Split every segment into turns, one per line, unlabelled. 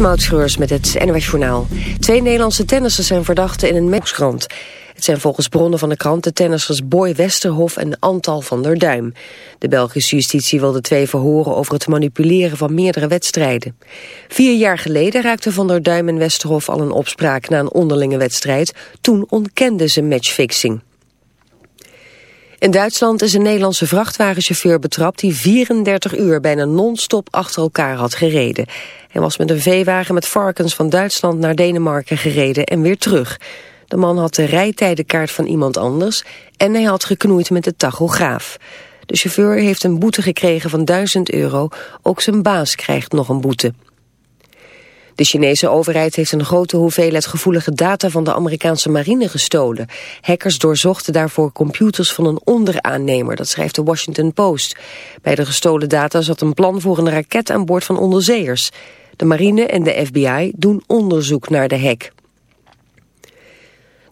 Moutschreurs met het NWS Journaal. Twee Nederlandse tennissers zijn verdachten in een mekskrant. Het zijn volgens bronnen van de krant de tennissers Boy Westerhof en Antal van der Duim. De Belgische justitie wil de twee verhoren over het manipuleren van meerdere wedstrijden. Vier jaar geleden raakten van der Duim en Westerhof al een opspraak na een onderlinge wedstrijd. Toen ontkenden ze matchfixing. In Duitsland is een Nederlandse vrachtwagenchauffeur betrapt... die 34 uur bijna non-stop achter elkaar had gereden. Hij was met een veewagen met varkens van Duitsland naar Denemarken gereden en weer terug. De man had de rijtijdenkaart van iemand anders... en hij had geknoeid met de tachograaf. De chauffeur heeft een boete gekregen van 1000 euro. Ook zijn baas krijgt nog een boete. De Chinese overheid heeft een grote hoeveelheid gevoelige data van de Amerikaanse marine gestolen. Hackers doorzochten daarvoor computers van een onderaannemer, dat schrijft de Washington Post. Bij de gestolen data zat een plan voor een raket aan boord van onderzeeërs. De marine en de FBI doen onderzoek naar de hack.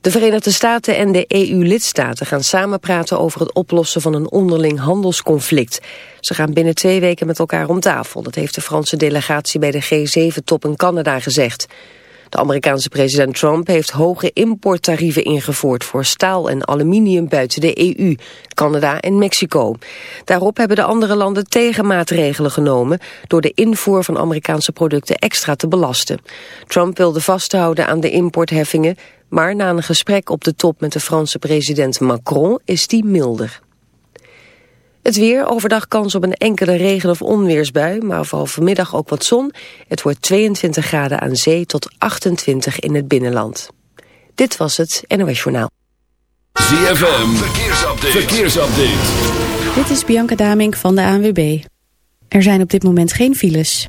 De Verenigde Staten en de EU-lidstaten gaan samen praten over het oplossen van een onderling handelsconflict. Ze gaan binnen twee weken met elkaar om tafel. Dat heeft de Franse delegatie bij de G7-top in Canada gezegd. De Amerikaanse president Trump heeft hoge importtarieven ingevoerd voor staal en aluminium buiten de EU, Canada en Mexico. Daarop hebben de andere landen tegenmaatregelen genomen door de invoer van Amerikaanse producten extra te belasten. Trump wilde vasthouden aan de importheffingen, maar na een gesprek op de top met de Franse president Macron is die milder. Het weer, overdag kans op een enkele regen- of onweersbui, maar vooral vanmiddag ook wat zon. Het wordt 22 graden aan zee tot 28 in het binnenland. Dit was het NOS Journaal.
ZFM, verkeersupdate. verkeersupdate.
Dit is Bianca Damink van de ANWB. Er zijn op dit moment geen files.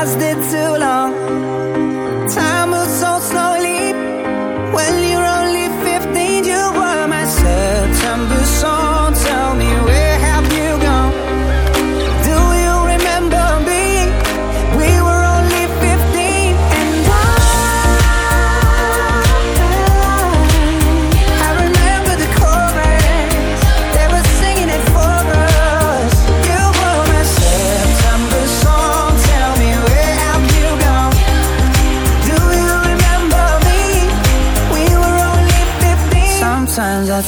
as did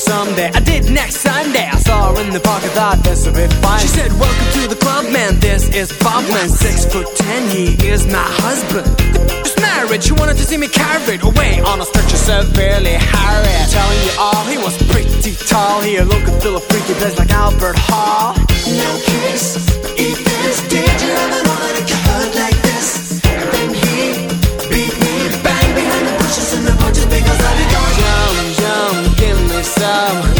someday. I did next Sunday. I saw her in the park. I thought this would be fine. She said, "Welcome to the club, man. This is Bob, man. Six foot ten. He is my husband." Just married. She wanted to see me carried away on a stretcher severely harried. Telling you all, he was pretty tall. He looked and feel a freaky place like Albert Hall. No kiss, eat this. Did you ever know that me some.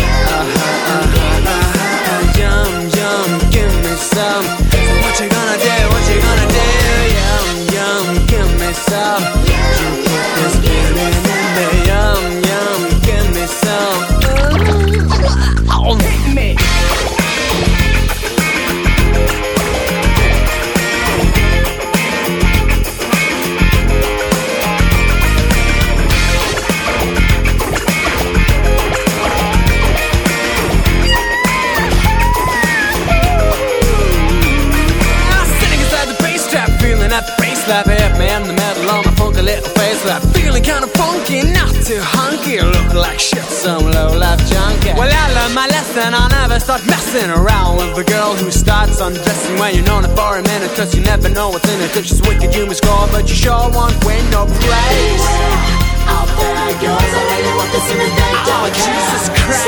Feeling kinda funky, not too hunky, look like shit, some low life junkie. Well, I learned my lesson, I'll never start messing around with a girl who starts undressing when you're known her for a minute, cause you never know what's in it. If she's wicked, you must score, but you sure won't win no praise. Out there goes, I really want to see me Oh, Jesus Christ.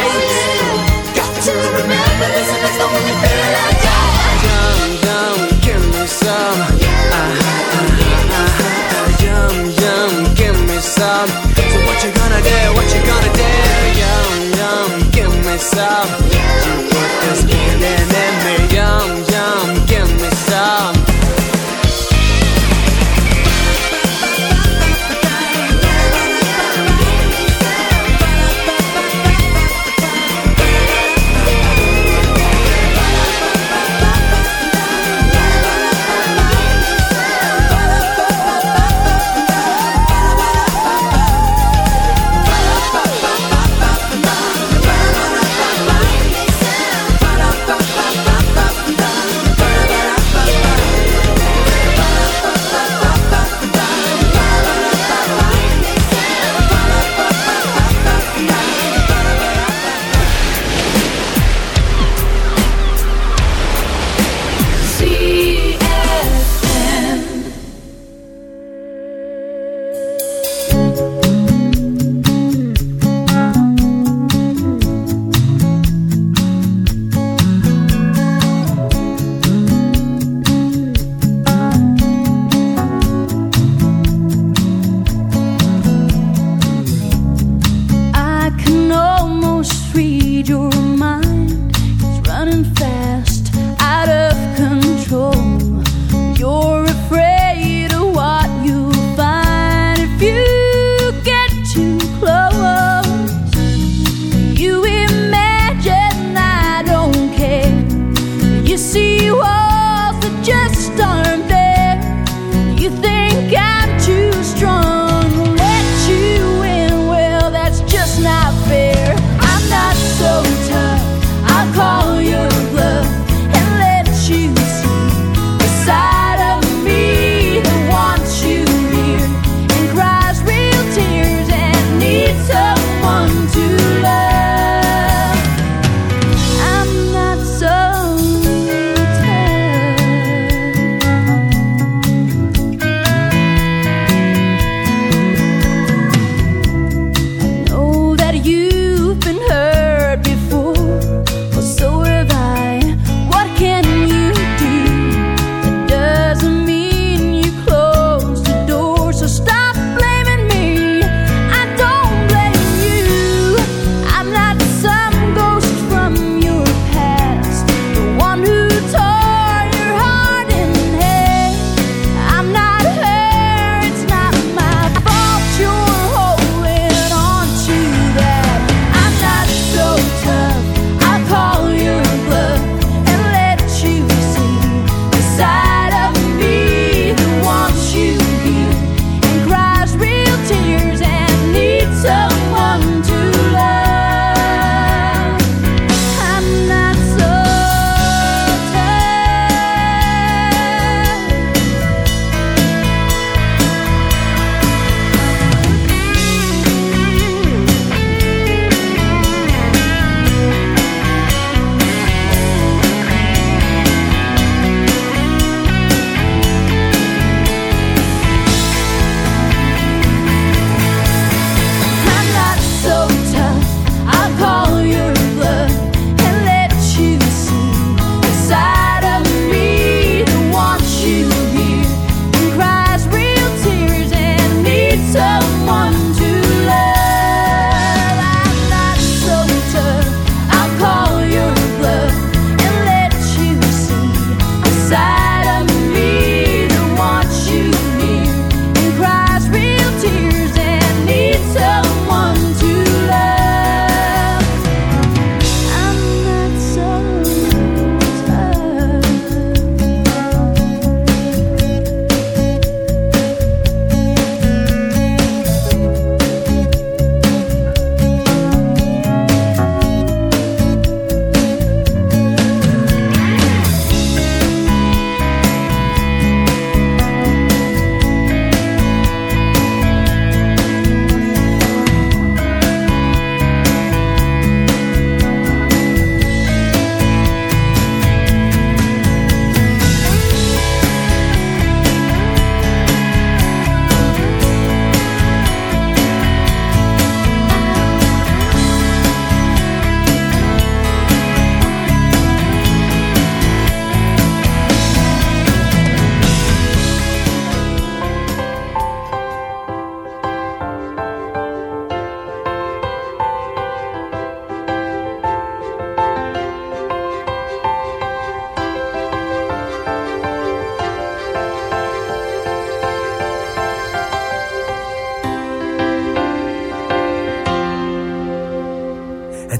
Got to remember this, and it's the only thing I got. Yum, yum, give me some. Uh-huh, myself. You, put this
you, you, you, young, young.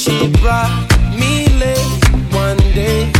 she brought me late one day.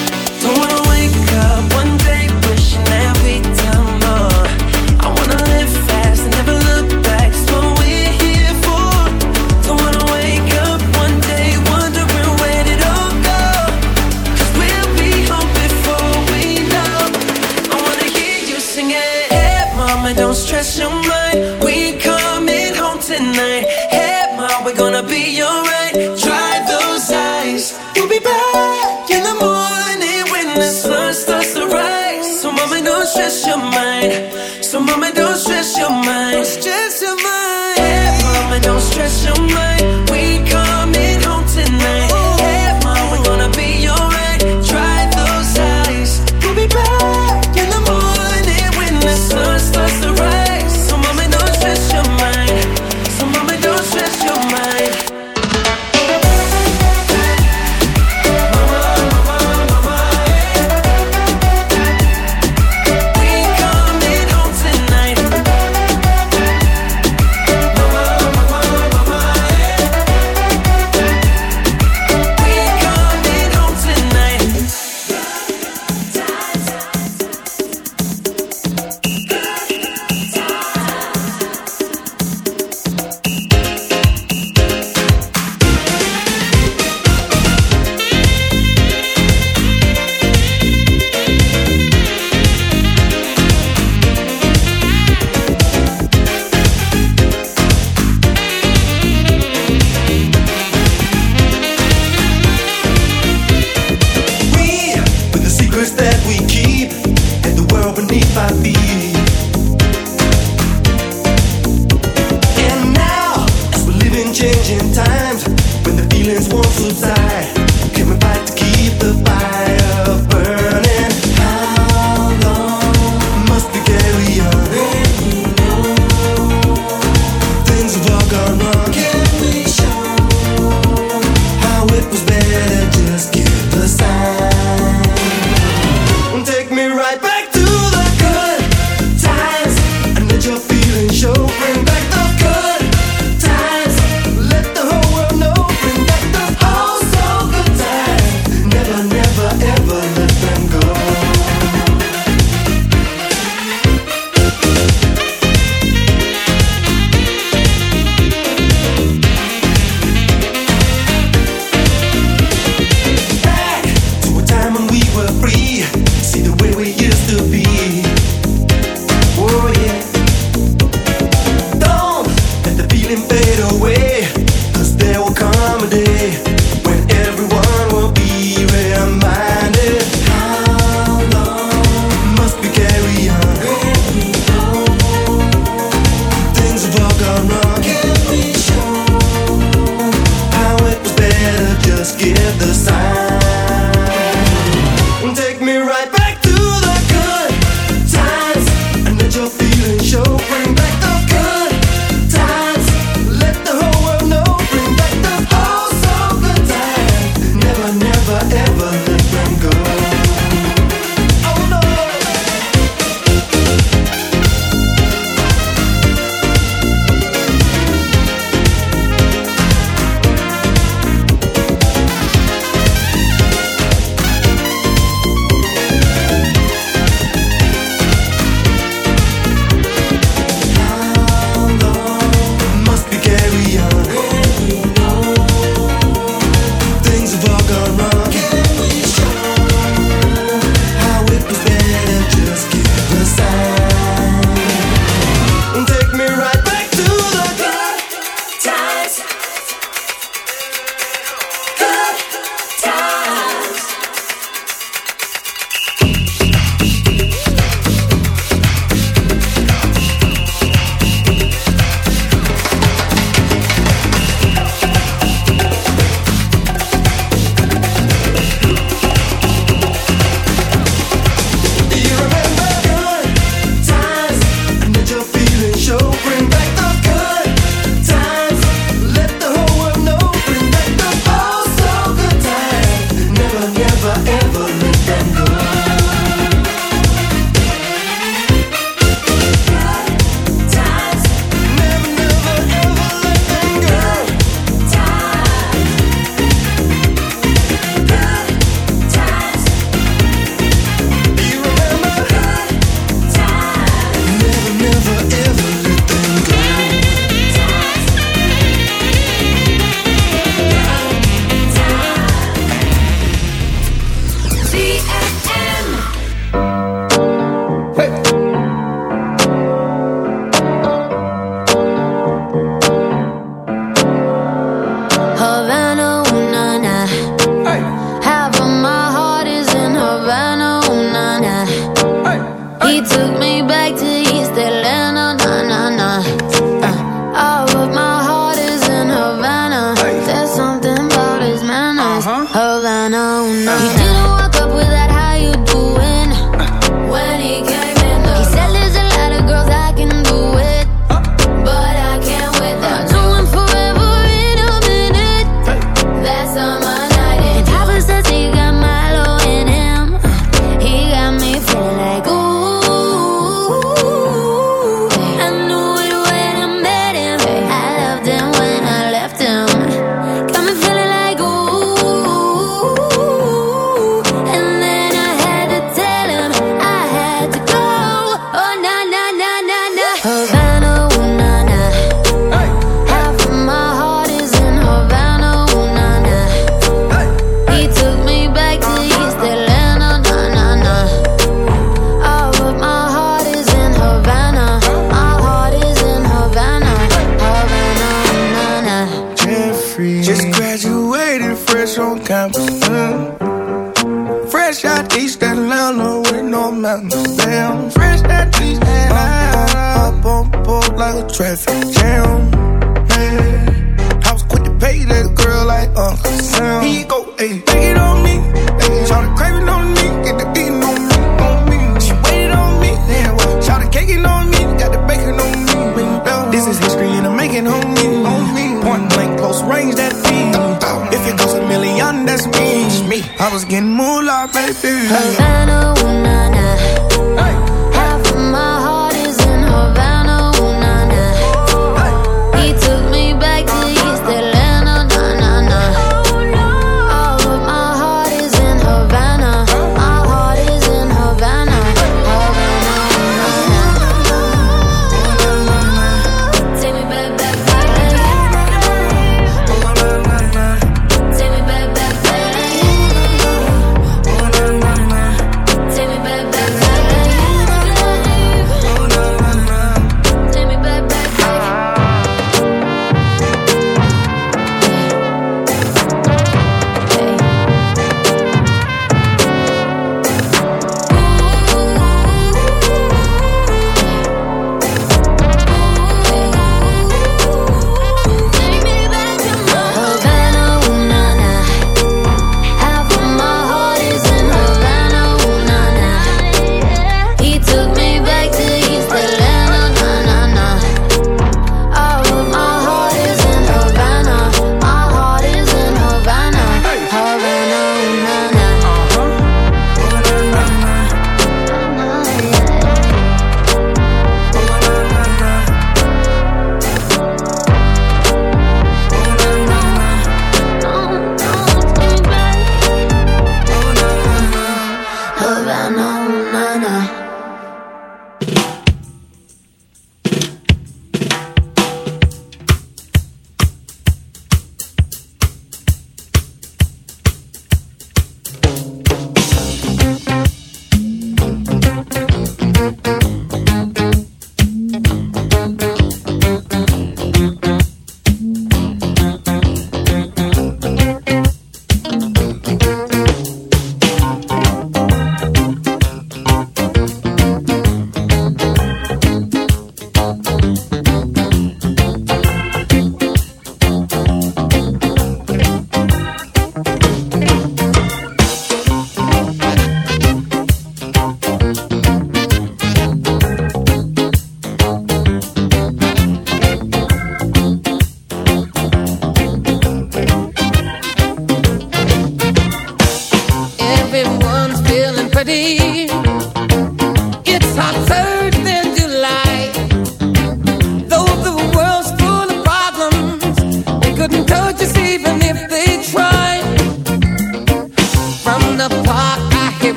your mind.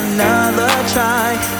Another try.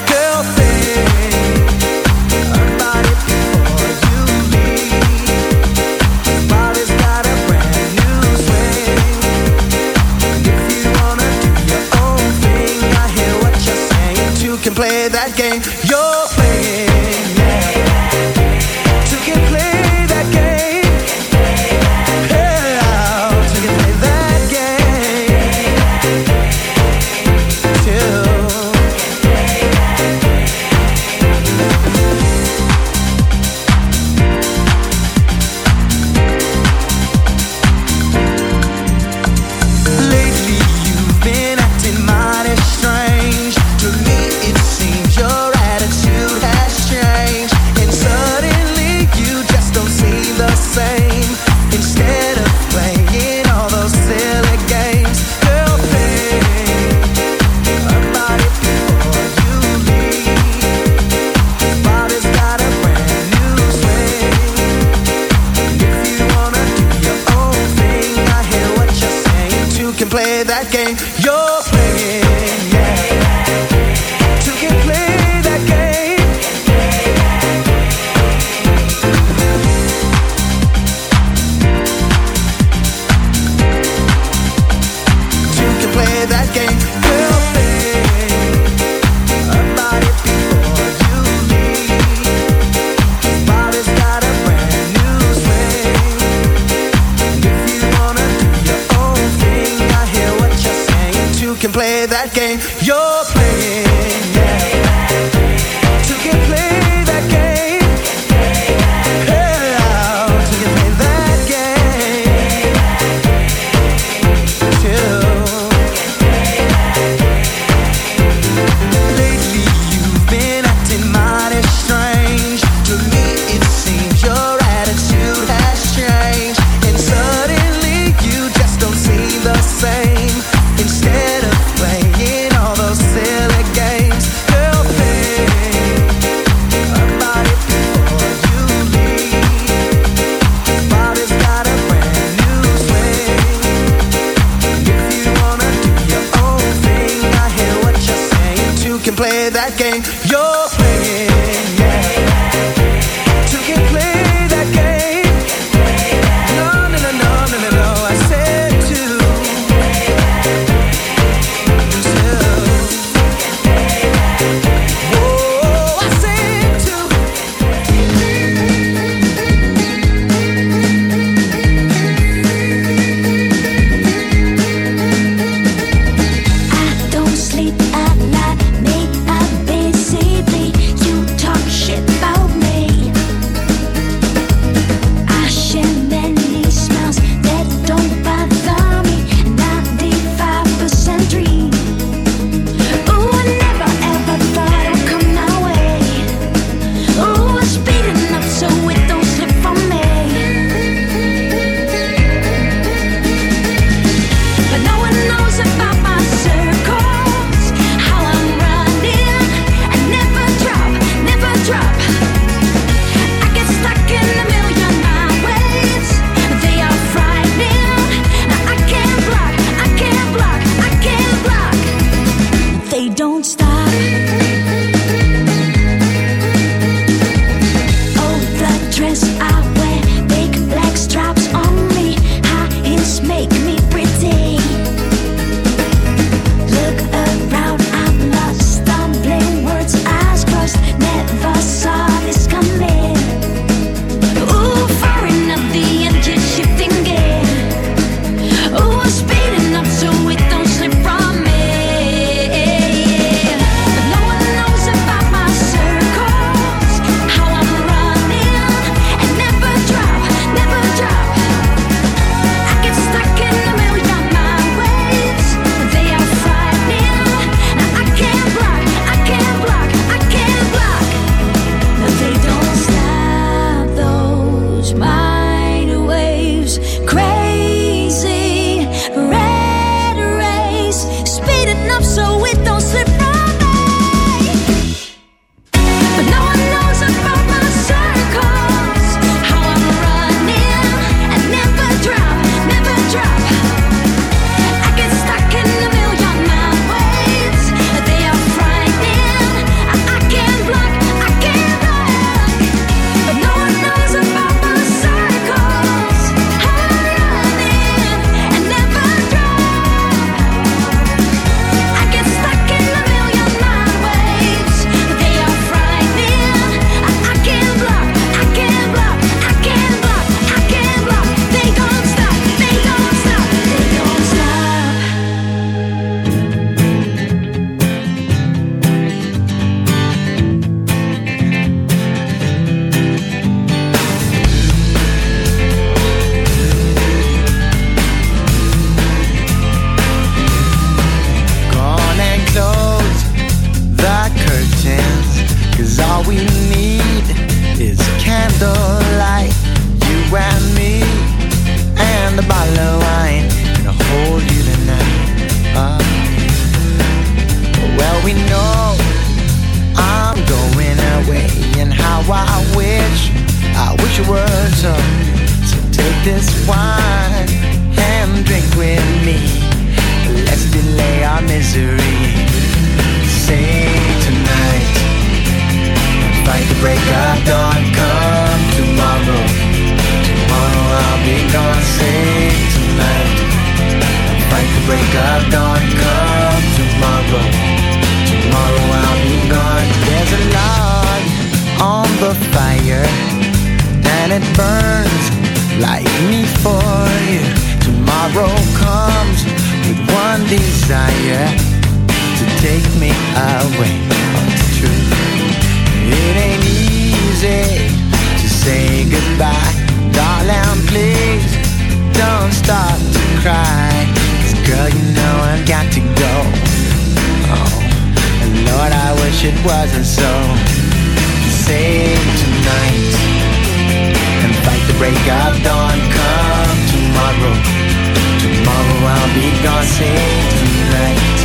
I'll be gone safe tonight.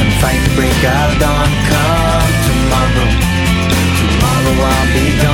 And fight the break of dawn. Come tomorrow. Tomorrow I'll be gone.